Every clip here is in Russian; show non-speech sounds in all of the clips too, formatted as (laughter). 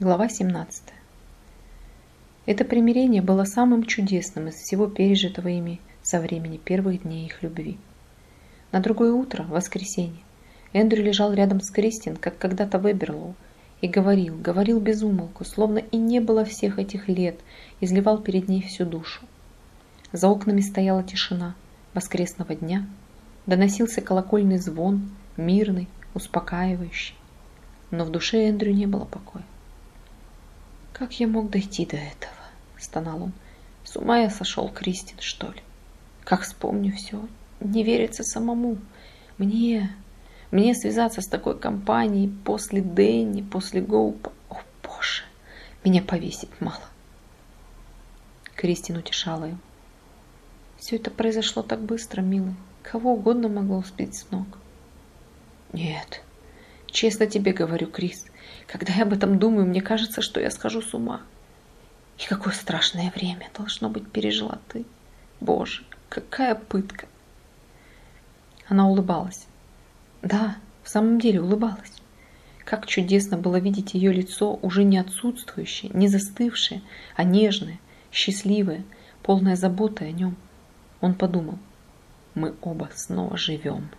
Глава 17. Это примирение было самым чудесным из всего пережитого ими со времени первых дней их любви. На другое утро, воскресенье, Эндрю лежал рядом с Кристин, как когда-то в Эберлоу, и говорил, говорил без умолку, словно и не было всех этих лет, изливал перед ней всю душу. За окнами стояла тишина воскресного дня, доносился колокольный звон, мирный, успокаивающий. Но в душе Эндрю не было покоя. «Как я мог дойти до этого?» – стонал он. «С ума я сошел, Кристин, что ли? Как вспомню все, не верится самому. Мне, мне связаться с такой компанией после Дэнни, после Гоупа. О, боже, меня повесить мало». Кристин утешала его. «Все это произошло так быстро, милый. Кого угодно могло сбить с ног». «Нет, честно тебе говорю, Крис, когда я об этом думаю, мне кажется, что я схожу с ума. И какое страшное время, должно быть, пережила ты. Боже, какая пытка. Она улыбалась. Да, в самом деле улыбалась. Как чудесно было видеть ее лицо, уже не отсутствующее, не застывшее, а нежное, счастливое, полное заботы о нем. Он подумал, мы оба снова живем.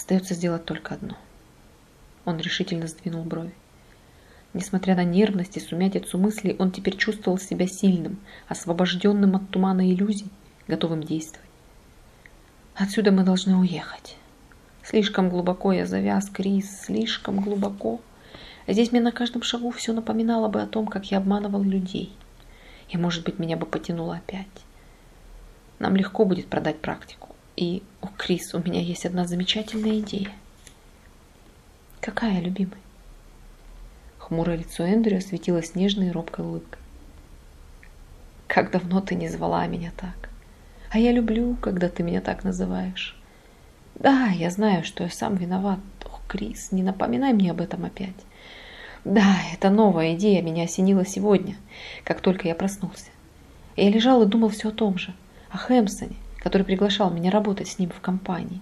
Остается сделать только одно – он решительно сдвинул брови. Несмотря на нервность и сумятицу мыслей, он теперь чувствовал себя сильным, освобожденным от тумана иллюзий, готовым действовать. Отсюда мы должны уехать. Слишком глубоко я завяз, Крис, слишком глубоко. Здесь мне на каждом шагу все напоминало бы о том, как я обманывал людей. И, может быть, меня бы потянуло опять. Нам легко будет продать практику. И, о, Крис, у меня есть одна замечательная идея. Какая, любимый? Хмурое лицо Эндрю осветилось нежной и робкой улыбкой. Как давно ты не звала меня так. А я люблю, когда ты меня так называешь. Да, я знаю, что я сам виноват. Ох, Крис, не напоминай мне об этом опять. Да, эта новая идея меня осенила сегодня, как только я проснулся. Я лежал и думал все о том же, о Хэмсоне, который приглашал меня работать с ним в компании.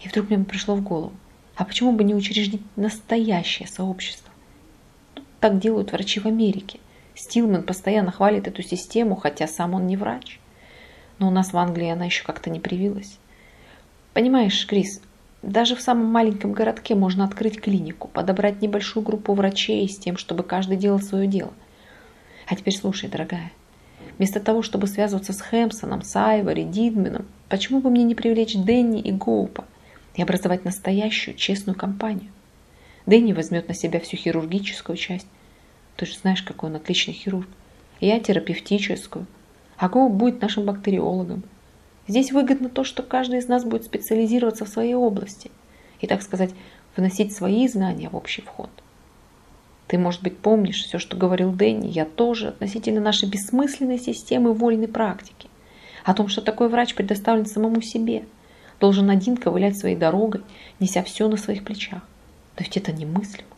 И вдруг мне пришло в голову, а почему бы не учредить настоящее сообщество? Ну, так делают врачи в Америке. Стилман постоянно хвалит эту систему, хотя сам он не врач. Но у нас в Англии она еще как-то не привилась. Понимаешь, Крис, даже в самом маленьком городке можно открыть клинику, подобрать небольшую группу врачей с тем, чтобы каждый делал свое дело. А теперь слушай, дорогая, вместо того, чтобы связываться с Хэмпсоном, с Айвори, Дидменом, почему бы мне не привлечь Дэнни и Гоупа? и образовать настоящую, честную компанию. Дэнни возьмет на себя всю хирургическую часть. Ты же знаешь, какой он отличный хирург. Я терапевтическую. А Гоу будет нашим бактериологом. Здесь выгодно то, что каждый из нас будет специализироваться в своей области и, так сказать, вносить свои знания в общий вход. Ты, может быть, помнишь все, что говорил Дэнни, я тоже, относительно нашей бессмысленной системы вольной практики. О том, что такой врач предоставлен самому себе – должен один ковылять своей дорогой, неся все на своих плечах. Но ведь это немыслимо.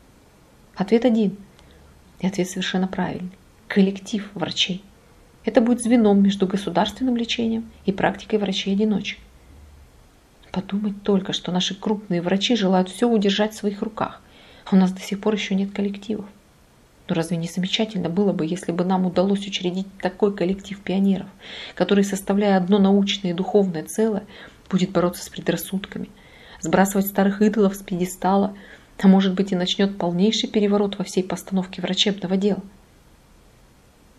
Ответ один. И ответ совершенно правильный. Коллектив врачей. Это будет звеном между государственным лечением и практикой врачей-одиночек. Подумать только, что наши крупные врачи желают все удержать в своих руках, а у нас до сих пор еще нет коллективов. Но разве не замечательно было бы, если бы нам удалось учредить такой коллектив пионеров, который, составляя одно научное и духовное целое, будет бороться с предрассудками, сбрасывать старых идолов с пьедестала, а может быть и начнет полнейший переворот во всей постановке врачебного дела.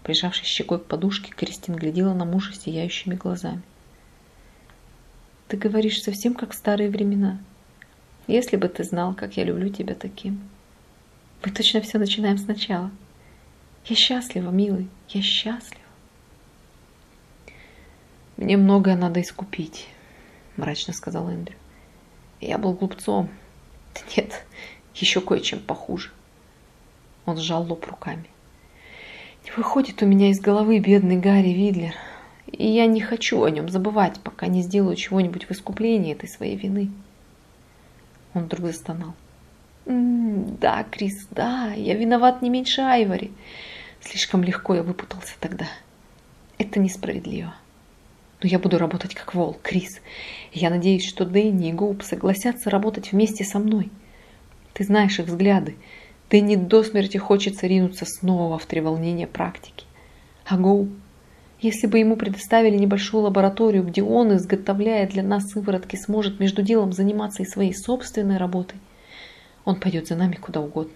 Прижавшись щекой к подушке, Кристин глядела на мужа сияющими глазами. «Ты говоришь совсем как в старые времена. Если бы ты знал, как я люблю тебя таким. Мы точно все начинаем сначала. Я счастлива, милый, я счастлива. Мне многое надо искупить мрачно сказал Эндрю. Я был глупцом. Нет, еще кое-чем похуже. Он сжал лоб руками. Не выходит у меня из головы бедный Гарри Видлер. И я не хочу о нем забывать, пока не сделаю чего-нибудь в искуплении этой своей вины. Он вдруг застонал. «Да, Крис, да, я виноват не меньше Айвори. Слишком легко я выпутался тогда. Это несправедливо». Но я буду работать как волк, Крис. Я надеюсь, что Дэнни и Гоуп согласятся работать вместе со мной. Ты знаешь их взгляды. Дэнни до смерти хочется ринуться снова в треволнение практики. А Гоу? Если бы ему предоставили небольшую лабораторию, где он, изготовляя для нас сыворотки, сможет между делом заниматься и своей собственной работой, он пойдет за нами куда угодно.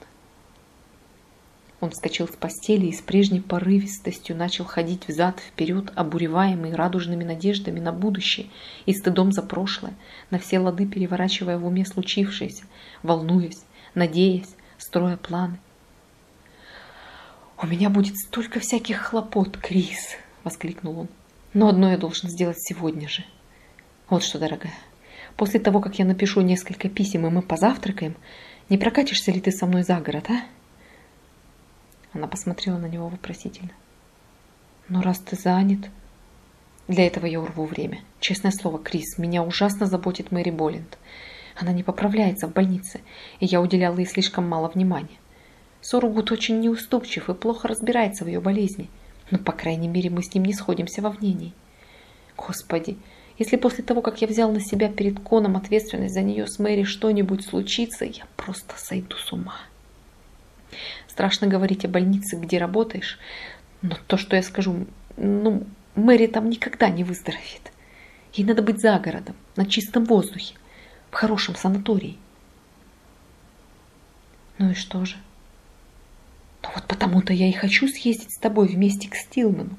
Он вскочил с постели и с прежней порывистостью начал ходить взад-вперед, обуреваемый радужными надеждами на будущее и стыдом за прошлое, на все лады переворачивая в уме случившееся, волнуясь, надеясь, строя планы. «У меня будет столько всяких хлопот, Крис!» — воскликнул он. «Но одно я должен сделать сегодня же. Вот что, дорогая, после того, как я напишу несколько писем, и мы позавтракаем, не прокатишься ли ты со мной за город, а?» Она посмотрела на него вопросительно. «Но раз ты занят...» «Для этого я урву время. Честное слово, Крис, меня ужасно заботит Мэри Боллинд. Она не поправляется в больнице, и я уделяла ей слишком мало внимания. Соругут очень неуступчив и плохо разбирается в ее болезни, но, по крайней мере, мы с ним не сходимся во мнении. Господи, если после того, как я взял на себя перед Коном ответственность за нее с Мэри что-нибудь случится, я просто сойду с ума». Страшно говорить о больнице, где работаешь, но то, что я скажу, ну, Мэри там никогда не выздоровеет. Ей надо быть за городом, на чистом воздухе, в хорошем санатории. Ну и что же? Потому-то я и хочу съездить с тобой вместе к Стилману.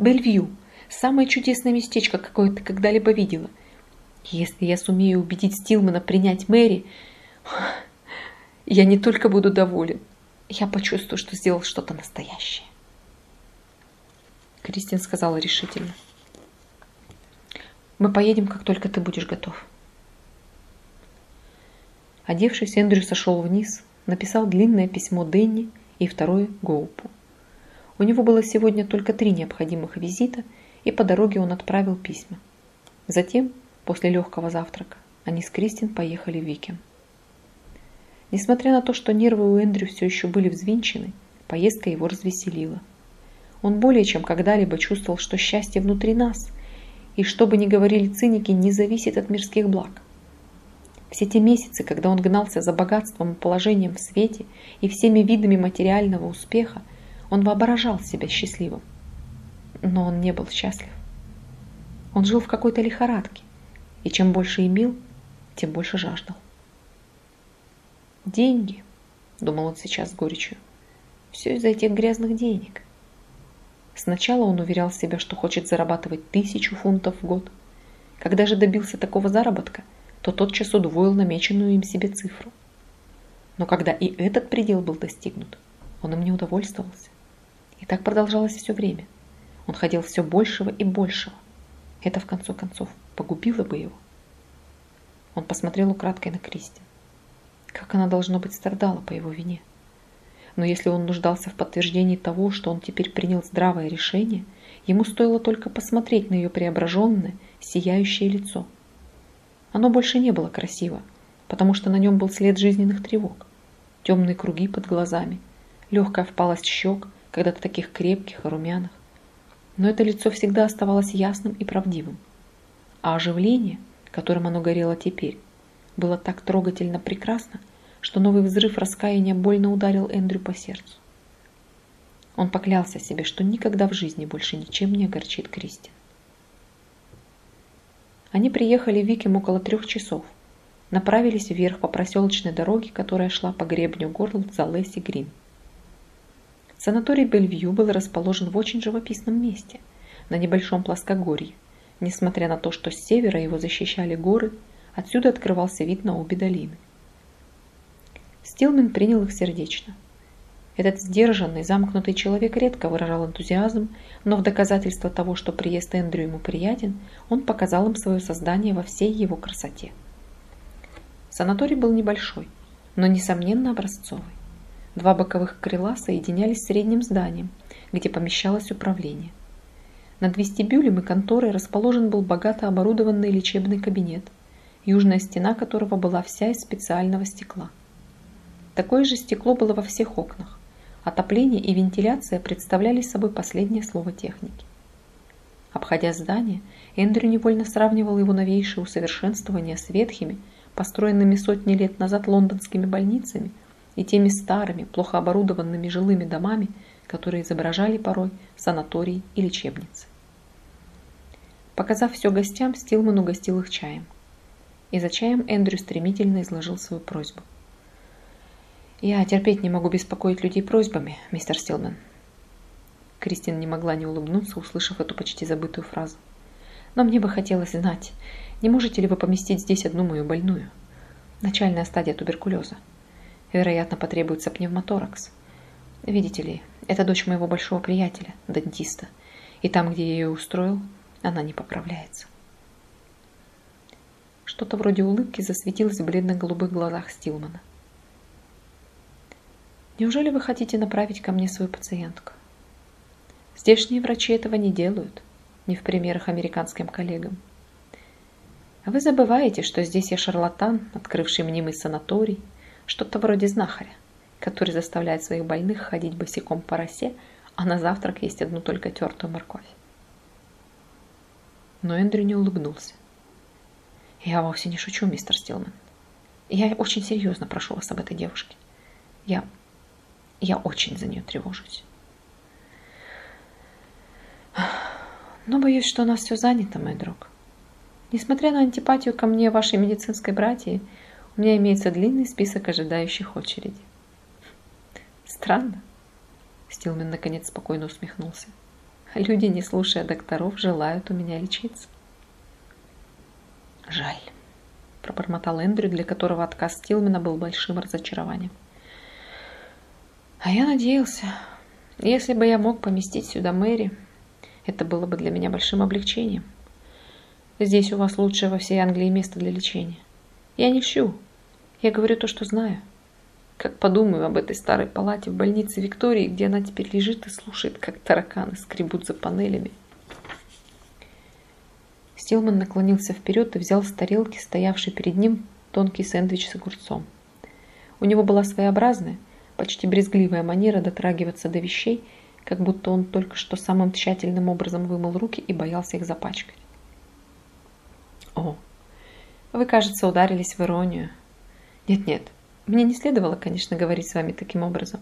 Бельвью – самое чудесное местечко, какое ты когда-либо видела. Если я сумею убедить Стилмана принять Мэри, я не только буду доволен, я почувствую, что сделал что-то настоящее. Кристин сказала решительно. Мы поедем, как только ты будешь готов. Одевшись, Эндрю сошел вниз, написал длинное письмо Денни и второе Гоупу. У него было сегодня только три необходимых визита, и по дороге он отправил письма. Затем, после легкого завтрака, они с Кристин поехали в Викем. Несмотря на то, что нервы у Эндрю все еще были взвинчены, поездка его развеселила. Он более чем когда-либо чувствовал, что счастье внутри нас, и что бы ни говорили циники, не зависит от мирских благ. Все те месяцы, когда он гнался за богатством и положением в свете и всеми видами материального успеха, он воображал себя счастливым. Но он не был счастлив. Он жил в какой-то лихорадке, и чем больше имел, тем больше жаждал. Деньги, думал он сейчас с горечью. Все из-за этих грязных денег. Сначала он уверял себя, что хочет зарабатывать тысячу фунтов в год. Когда же добился такого заработка, то тотчас удвоил намеченную им себе цифру. Но когда и этот предел был достигнут, он им не удовольствовался. И так продолжалось все время. Он хотел все большего и большего. Это, в конце концов, погубило бы его. Он посмотрел украдкой на Кристин. Как она, должно быть, страдала по его вине. Но если он нуждался в подтверждении того, что он теперь принял здравое решение, ему стоило только посмотреть на ее преображенное, сияющее лицо. Оно больше не было красиво, потому что на нем был след жизненных тревог. Темные круги под глазами, легкая впалость щек, когда-то таких крепких и румяных. Но это лицо всегда оставалось ясным и правдивым. А оживление, которым оно горело теперь, было так трогательно прекрасно, что новый взрыв раскаяния больно ударил Эндрю по сердцу. Он поклялся себе, что никогда в жизни больше ничем не огорчит Кристин. Они приехали в Виким около трех часов, направились вверх по проселочной дороге, которая шла по гребню горл за Лесси Грин. Санаторий Бельвью был расположен в очень живописном месте, на небольшом плоскогорье, несмотря на то, что с севера его защищали горы Отсюда открывался вид на обе долины. Стилмен принял их сердечно. Этот сдержанный, замкнутый человек редко выражал энтузиазм, но в доказательство того, что приезд Эндрю ему приятен, он показал им свое создание во всей его красоте. Санаторий был небольшой, но, несомненно, образцовый. Два боковых крыла соединялись с средним зданием, где помещалось управление. Над вестибюлем и конторой расположен был богато оборудованный лечебный кабинет – южная стена которого была вся из специального стекла. Такое же стекло было во всех окнах. Отопление и вентиляция представляли собой последнее слово техники. Обходя здание, Эндрю невольно сравнивал его новейшее усовершенствование с ветхими, построенными сотни лет назад лондонскими больницами, и теми старыми, плохо оборудованными жилыми домами, которые изображали порой санатории и лечебницы. Показав все гостям, Стилман угостил их чаем. И за чаем Эндрю стремительно изложил свою просьбу. «Я терпеть не могу беспокоить людей просьбами, мистер Стилман». Кристин не могла не улыбнуться, услышав эту почти забытую фразу. «Но мне бы хотелось знать, не можете ли вы поместить здесь одну мою больную? Начальная стадия туберкулеза. Вероятно, потребуется пневмоторакс. Видите ли, это дочь моего большого приятеля, дантиста. И там, где я ее устроил, она не поправляется. Что-то вроде улыбки засветилось в бледно-голубых глазах Стилмана. Неужели вы хотите направить ко мне свою пациентку? Здешние врачи этого не делают, не в примерах американским коллегам. А вы забываете, что здесь я шарлатан, открывший мнимый санаторий, что-то вроде знахаря, который заставляет своих больных ходить босиком по росе, а на завтрак есть одну только тертую морковь. Но Эндрю не улыбнулся. «Я вовсе не шучу, мистер Стилман. Я очень серьезно прошу вас об этой девушке. Я... я очень за нее тревожусь». Но боюсь, что у нас все занято, мой друг. Несмотря на антипатию ко мне вашей медицинской братьи, у меня имеется длинный список ожидающих очереди. Странно. Стилмен наконец спокойно усмехнулся. Люди, не слушая докторов, желают у меня лечиться. Жаль, пробормотал Эндрю, для которого отказ Стилмена был большим разочарованием. А я надеялся, если бы я мог поместить сюда Мэри, это было бы для меня большим облегчением. Здесь у вас лучшее во всей Англии место для лечения. Я не щу. Я говорю то, что знаю. Как подумаю об этой старой палате в больнице Виктории, где она теперь лежит и слушает, как тараканы скребут за панелями. Стилман наклонился вперед и взял с тарелки, стоявший перед ним, тонкий сэндвич с огурцом. У него была своеобразная, почти брезгливая манера дотрагиваться до вещей, как будто он только что самым тщательным образом вымыл руки и боялся их запачкать. О, вы, кажется, ударились в иронию. Нет-нет, мне не следовало, конечно, говорить с вами таким образом.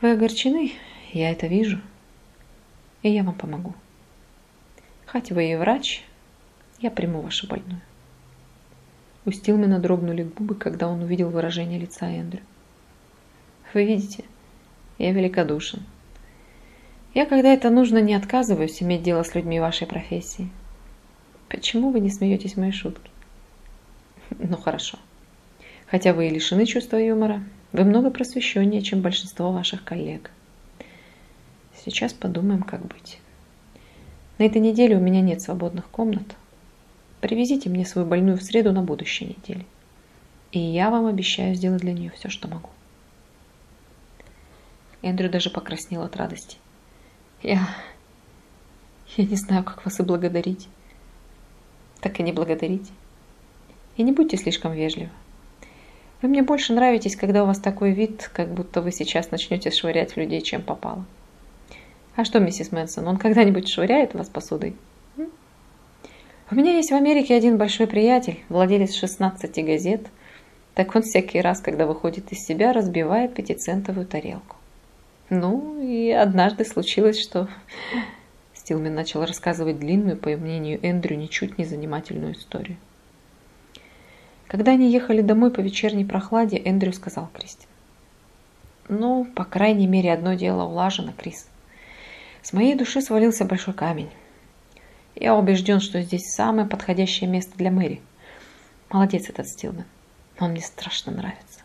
Вы огорчены, я это вижу. И я вам помогу. Хоть вы и врач, я приму вашу больную. У Стилмена дрогнули губы, когда он увидел выражение лица Эндрю. Вы видите, я великодушен. Я, когда это нужно, не отказываюсь иметь дело с людьми вашей профессии. Почему вы не смеетесь мои шутки? (laughs) Ну хорошо. Хотя вы и лишены чувства юмора, вы много просвещеннее, чем большинство ваших коллег. Сейчас подумаем, как быть. На этой неделе у меня нет свободных комнат. Привезите мне свою больную в среду на будущей неделе. И я вам обещаю сделать для нее все, что могу. Эндрю даже покраснел от радости. Я... Я не знаю, как вас и благодарить так и не благодарите. И не будьте слишком вежливы. Вы мне больше нравитесь, когда у вас такой вид, как будто вы сейчас начнете швырять в людей, чем попало. А что, миссис Мэнсон, он когда-нибудь швыряет вас посудой? У меня есть в Америке один большой приятель, владелец 16 газет. Так он всякий раз, когда выходит из себя, разбивает пятицентовую тарелку. Ну, и однажды случилось, что Стилмен начал рассказывать длинную, по мнению Эндрю, ничуть не занимательную историю. Когда они ехали домой по вечерней прохладе, Эндрю сказал Кристин. «Ну, по крайней мере, одно дело улажено, Крис. С моей души свалился большой камень. Я убежден, что здесь самое подходящее место для Мэри. Молодец этот Стилмен. Он мне страшно нравится.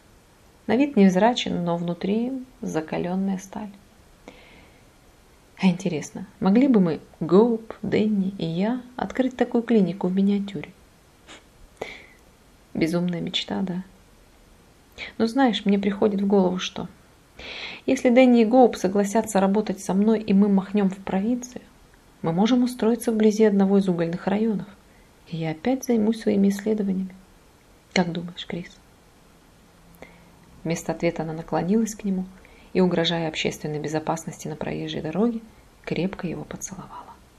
На вид невзрачен, но внутри закаленная сталь. А интересно, могли бы мы, Гоуп, Дэнни и я, открыть такую клинику в миниатюре? Безумная мечта, да? Но знаешь, мне приходит в голову что? Если Дэнни и Гоуп согласятся работать со мной, и мы махнем в провинцию, мы можем устроиться вблизи одного из угольных районов, и я опять займусь своими исследованиями. Как думаешь, Крис? Вместо ответа она наклонилась к нему – и, угрожая общественной безопасности на проезжей дороге, крепко его поцеловала.